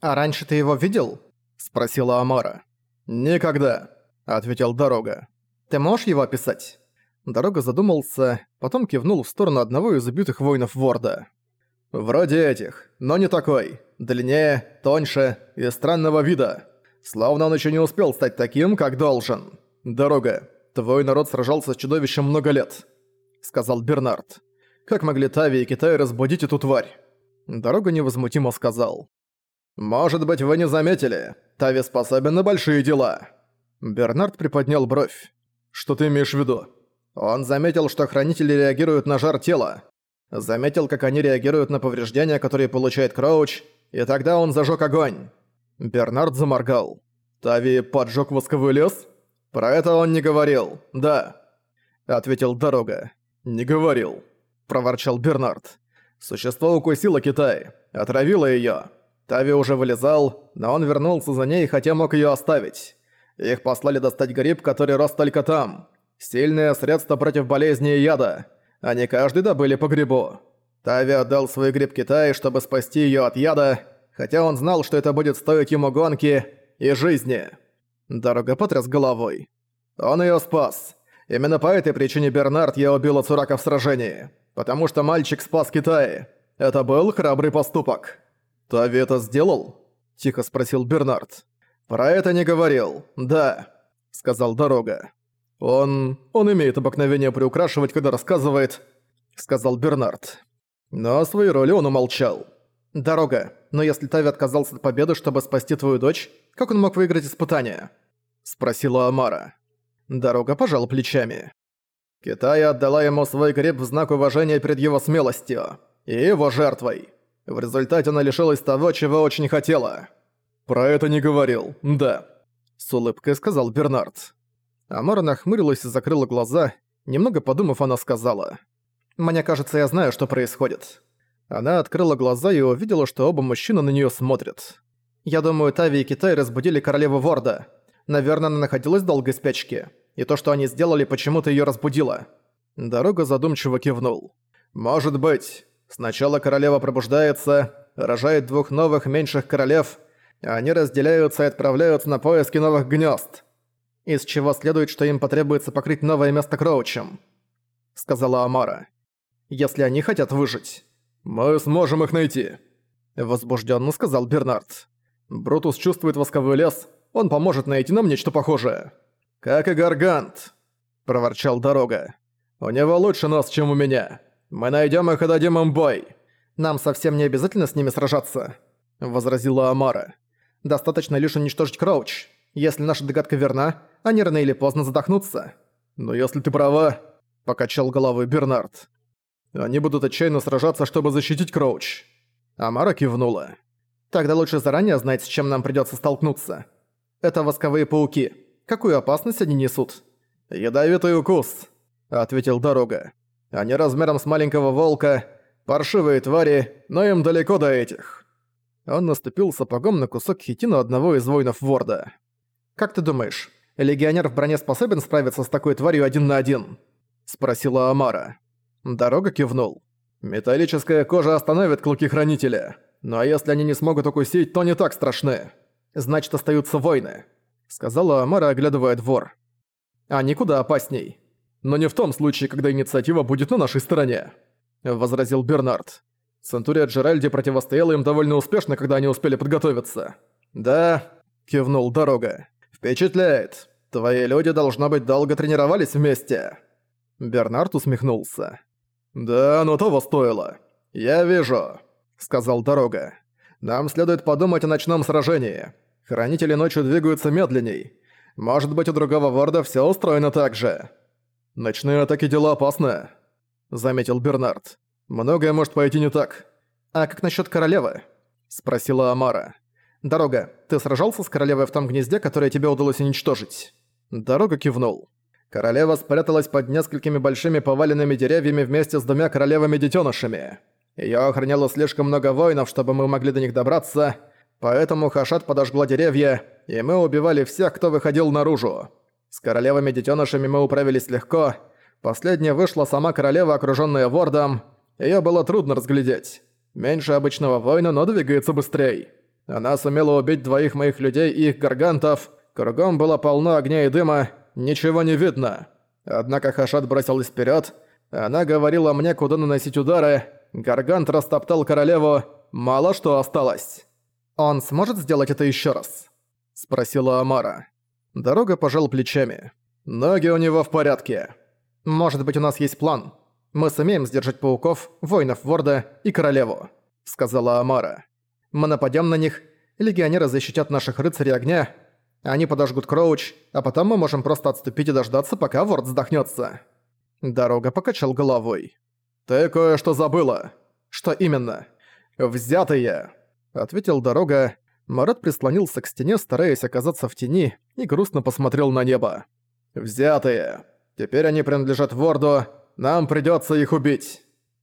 «А раньше ты его видел?» – спросила Амара. «Никогда», – ответил Дорога. «Ты можешь его описать?» Дорога задумался, потом кивнул в сторону одного из убитых воинов Ворда. «Вроде этих, но не такой. Длиннее, тоньше и странного вида. Словно он еще не успел стать таким, как должен. Дорога, твой народ сражался с чудовищем много лет», — сказал Бернард. «Как могли Тави и Китай разбудить эту тварь?» Дорога невозмутимо сказал. «Может быть, вы не заметили. Тави способен на большие дела». Бернард приподнял бровь. «Что ты имеешь в виду?» Он заметил, что хранители реагируют на жар тела. Заметил, как они реагируют на повреждения, которые получает Кроуч, и тогда он зажег огонь. Бернард заморгал. «Тави поджег восковой лес?» «Про это он не говорил, да», — ответил Дорога. «Не говорил», — проворчал Бернард. «Существо укусило Китай, отравило её. Тави уже вылезал, но он вернулся за ней, хотя мог её оставить. Их послали достать гриб, который рос только там. Сильное средство против болезни и яда. Они каждый добыли по грибу. Тави отдал свой гриб Китаю, чтобы спасти её от яда, хотя он знал, что это будет стоить ему гонки и жизни. Дорога потряс головой. Он её спас. Именно по этой причине Бернард я убил Цурака в сражении. Потому что мальчик спас Китай. Это был храбрый поступок. «Тави это сделал?» – тихо спросил Бернард. «Про это не говорил, да», – сказал Дорога. «Он... он имеет обыкновение приукрашивать, когда рассказывает», — сказал Бернард. Но о своей роли он умолчал. «Дорога, но если Тави отказался от победы, чтобы спасти твою дочь, как он мог выиграть испытание?» — спросила Амара. Дорога пожал плечами. Китай отдала ему свой гриб в знак уважения перед его смелостью и его жертвой. В результате она лишилась того, чего очень хотела. «Про это не говорил, да», — с улыбкой сказал Бернард. Амара нахмурилась и закрыла глаза. Немного подумав, она сказала. «Мне кажется, я знаю, что происходит». Она открыла глаза и увидела, что оба мужчины на неё смотрят. «Я думаю, Тави и Китай разбудили королеву Ворда. Наверное, она находилась в долгой спячке. И то, что они сделали, почему-то её разбудило». Дорога задумчиво кивнул. «Может быть. Сначала королева пробуждается, рожает двух новых меньших королев, они разделяются и отправляются на поиски новых гнёзд из чего следует, что им потребуется покрыть новое место Кроучем», — сказала Амара. «Если они хотят выжить». «Мы сможем их найти», — возбужденно сказал Бернард. «Брутус чувствует восковой лес, он поможет найти нам нечто похожее». «Как и Гаргант», — проворчал Дорога. «У него лучше нос, чем у меня. Мы найдем их и дадим им бой». «Нам совсем не обязательно с ними сражаться», — возразила Амара. «Достаточно лишь уничтожить Кроуч. Если наша догадка верна, они рано или поздно задохнутся. Но если ты права, покачал головой Бернард. Они будут отчаянно сражаться, чтобы защитить Кроуч. Амара кивнула. Тогда лучше заранее знать, с чем нам придётся столкнуться. Это восковые пауки. Какую опасность они несут? Ядовитый укус, ответил Дорога. Они размером с маленького волка, паршивые твари, но им далеко до этих. Он наступил сапогом на кусок хитина одного из воинов Ворда. «Как ты думаешь, легионер в броне способен справиться с такой тварью один на один?» – спросила Амара. Дорога кивнул. «Металлическая кожа остановит клыки Хранителя. Ну а если они не смогут укусить, то не так страшны. Значит, остаются войны», – сказала Амара, оглядывая двор. «Они куда опасней. Но не в том случае, когда инициатива будет на нашей стороне», – возразил Бернард. Центурия Джеральди противостояла им довольно успешно, когда они успели подготовиться. «Да», – кивнул Дорога. «Впечатляет. Твои люди, должно быть, долго тренировались вместе». Бернард усмехнулся. «Да, но того стоило. Я вижу», — сказал Дорога. «Нам следует подумать о ночном сражении. Хранители ночью двигаются медленней. Может быть, у другого ворда все устроено так же». «Ночные атаки дела опасны», — заметил Бернард. «Многое может пойти не так». «А как насчет королевы?» — спросила Амара. «Дорога, ты сражался с королевой в том гнезде, которое тебе удалось уничтожить?» Дорога кивнул. Королева спряталась под несколькими большими поваленными деревьями вместе с двумя королевами-детёнышами. Её охраняло слишком много воинов, чтобы мы могли до них добраться, поэтому Хашат подожгла деревья, и мы убивали всех, кто выходил наружу. С королевами-детёнышами мы управились легко. Последняя вышла сама королева, окружённая вордом. Её было трудно разглядеть. Меньше обычного воина, но двигается быстрее. Она сумела убить двоих моих людей и их гаргантов. Кругом было полно огня и дыма, ничего не видно. Однако Хашат бросилась вперед. Она говорила мне, куда наносить удары. Гаргант растоптал королеву. Мало что осталось. «Он сможет сделать это еще раз?» – спросила Амара. Дорога пожал плечами. «Ноги у него в порядке. Может быть, у нас есть план. Мы сумеем сдержать пауков, воинов Ворда и королеву», – сказала Амара. «Мы нападем на них, легионеры защитят наших рыцарей огня, они подожгут Кроуч, а потом мы можем просто отступить и дождаться, пока Ворд вздохнется. Дорога покачал головой. «Ты кое-что забыла». «Что именно?» «Взятые», — ответил Дорога. Марат прислонился к стене, стараясь оказаться в тени, и грустно посмотрел на небо. «Взятые. Теперь они принадлежат Ворду. Нам придётся их убить».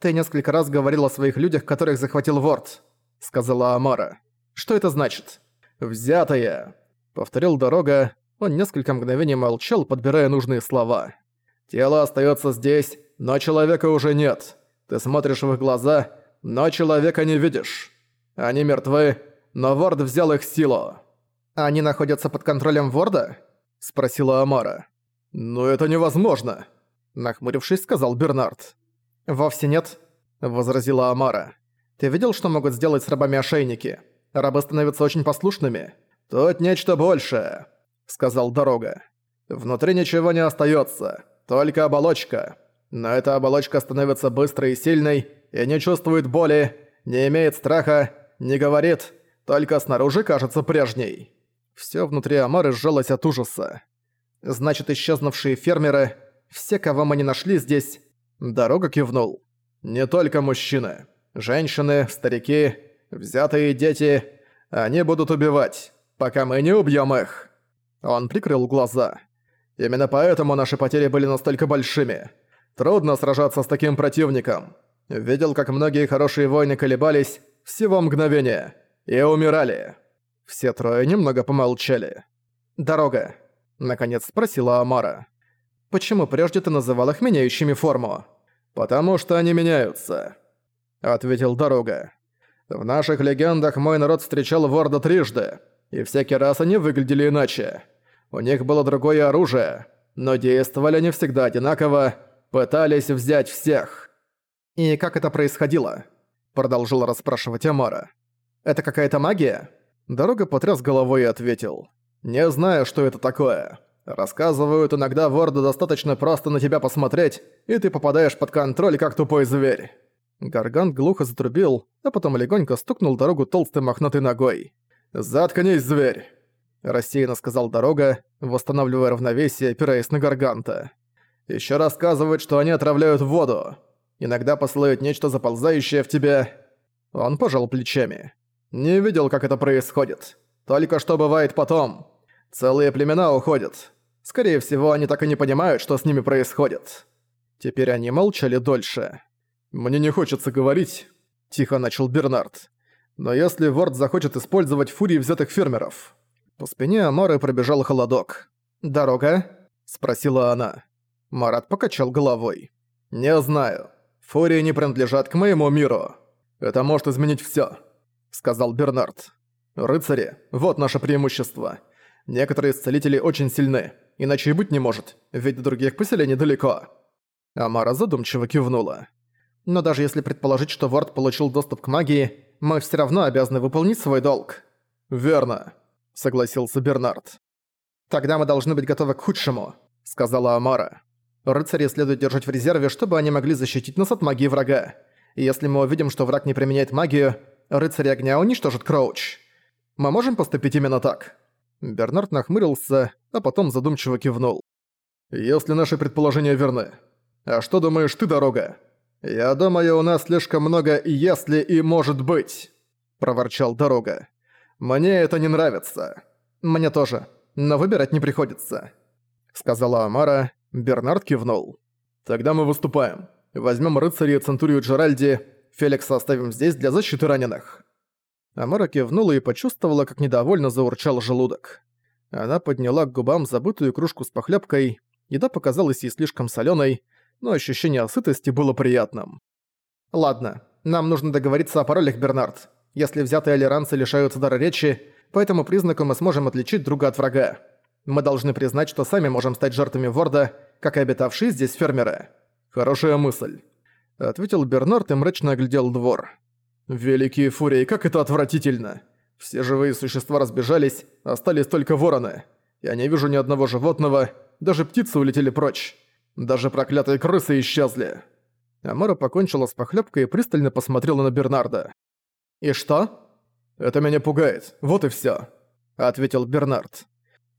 «Ты несколько раз говорил о своих людях, которых захватил Ворд», — сказала Амара. «Что это значит?» «Взятые повторил дорога, он несколько мгновений молчал, подбирая нужные слова. «Тело остается здесь, но человека уже нет. Ты смотришь в их глаза, но человека не видишь. Они мертвы, но Ворд взял их силу». «Они находятся под контролем Ворда?» – спросила Амара. «Ну это невозможно», – нахмурившись, сказал Бернард. «Вовсе нет», – возразила Амара. «Ты видел, что могут сделать с рабами ошейники? Рабы становятся очень послушными. «Тут нечто большее», — сказал Дорога. «Внутри ничего не остается, только оболочка. Но эта оболочка становится быстрой и сильной, и не чувствует боли, не имеет страха, не говорит, только снаружи кажется прежней». Всё внутри Амары сжалось от ужаса. «Значит, исчезнувшие фермеры, все, кого мы не нашли здесь...» Дорога кивнул. «Не только мужчины. Женщины, старики, взятые дети. Они будут убивать пока мы не убьем их». Он прикрыл глаза. «Именно поэтому наши потери были настолько большими. Трудно сражаться с таким противником. Видел, как многие хорошие воины колебались всего мгновения и умирали». Все трое немного помолчали. «Дорога», — наконец спросила Амара. «Почему прежде ты называл их меняющими форму?» «Потому что они меняются», — ответил Дорога. «В наших легендах мой народ встречал Ворда трижды и всякий раз они выглядели иначе. У них было другое оружие, но действовали они всегда одинаково, пытались взять всех. «И как это происходило?» – продолжила расспрашивать Амара. «Это какая-то магия?» Дорога потряс головой и ответил. «Не знаю, что это такое. Рассказывают, иногда ворду достаточно просто на тебя посмотреть, и ты попадаешь под контроль, как тупой зверь». Гаргант глухо затрубил, а потом легонько стукнул дорогу толстой мохнатой ногой. «Заткнись, зверь!» – рассеянно сказал Дорога, восстанавливая равновесие, опираясь на Гарганта. «Ещё рассказывают, что они отравляют воду. Иногда посылают нечто заползающее в тебя». Он пожал плечами. «Не видел, как это происходит. Только что бывает потом. Целые племена уходят. Скорее всего, они так и не понимают, что с ними происходит». Теперь они молчали дольше. «Мне не хочется говорить», – тихо начал Бернард. Но если Ворд захочет использовать фурии взятых фермеров... По спине Амары пробежал холодок. «Дорога?» – спросила она. Марат покачал головой. «Не знаю. Фурии не принадлежат к моему миру. Это может изменить всё», – сказал Бернард. «Рыцари, вот наше преимущество. Некоторые исцелители очень сильны, иначе и быть не может, ведь до других поселений далеко». Амара задумчиво кивнула. «Но даже если предположить, что Ворд получил доступ к магии, мы все равно обязаны выполнить свой долг». «Верно», — согласился Бернард. «Тогда мы должны быть готовы к худшему», — сказала Амара. «Рыцари следует держать в резерве, чтобы они могли защитить нас от магии врага. И если мы увидим, что враг не применяет магию, рыцари огня уничтожат Кроуч. Мы можем поступить именно так?» Бернард нахмурился, а потом задумчиво кивнул. «Если наши предположения верны. А что думаешь ты, дорога?» «Я думаю, у нас слишком много «если» и «может быть», — проворчал Дорога. «Мне это не нравится». «Мне тоже, но выбирать не приходится», — сказала Амара. Бернард кивнул. «Тогда мы выступаем. Возьмем рыцаря Центурию Джеральди. Феликса оставим здесь для защиты раненых». Амара кивнула и почувствовала, как недовольно заурчал желудок. Она подняла к губам забытую кружку с похлебкой. Еда показалась ей слишком соленой, но ощущение сытости было приятным. «Ладно, нам нужно договориться о паролях, Бернард. Если взятые алиранцы лишаются дара речи, по этому признаку мы сможем отличить друга от врага. Мы должны признать, что сами можем стать жертвами Ворда, как и обитавшие здесь фермеры. Хорошая мысль. Ответил Бернард и мрачно оглядел двор. Великие фурии, как это отвратительно! Все живые существа разбежались, остались только вороны. Я не вижу ни одного животного, даже птицы улетели прочь. Даже проклятые крысы исчезли. Амара покончила с похлебкой и пристально посмотрела на Бернарда. «И что?» «Это меня пугает, вот и все, ответил Бернард.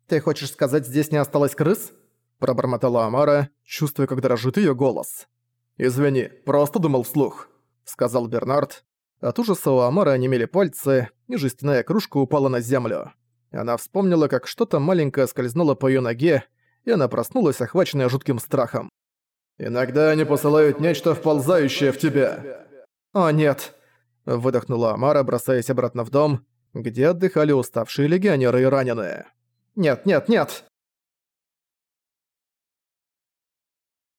«Ты хочешь сказать, здесь не осталось крыс?» Пробормотала Амара, чувствуя, как дрожит ее голос. «Извини, просто думал вслух», — сказал Бернард. От ужаса у Амары онемели пальцы, и жестяная кружка упала на землю. Она вспомнила, как что-то маленькое скользнуло по ее ноге, и она проснулась, охваченная жутким страхом. «Иногда они посылают нечто вползающее в тебя». «О, нет!» – выдохнула Амара, бросаясь обратно в дом, где отдыхали уставшие легионеры и раненые. «Нет, нет, нет!»